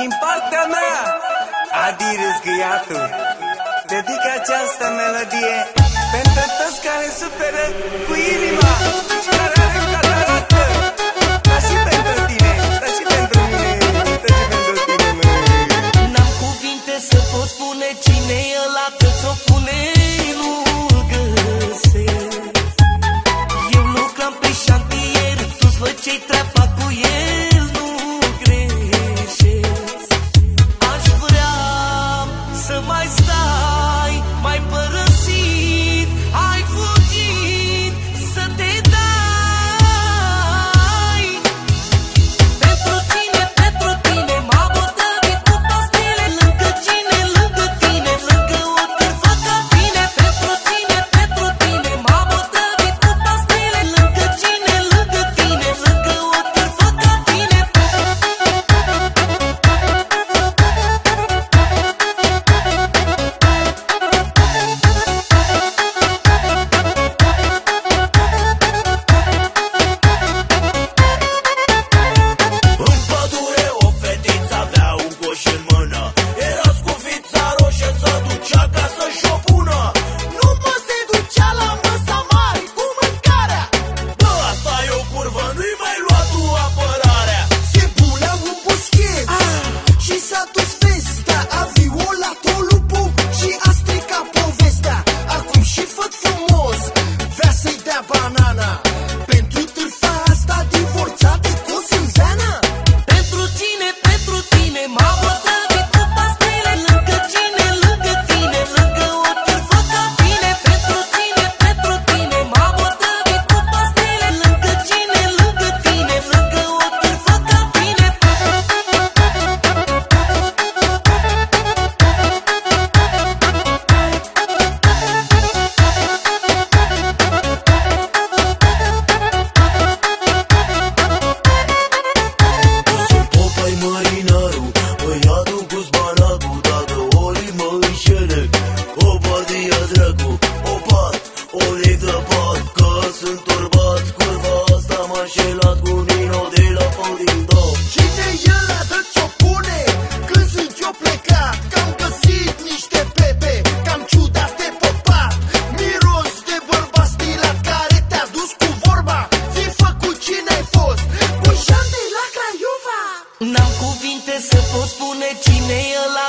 Din partea mea, Adi Râzgâiatul. Dedic această melodie Pentru toți care suferă cu inima. A lupu și a povestea. Acum și făt frumos, vrea să-i banana. Pentru târfa asta divorțată N-am cuvinte să pot spune cine e la.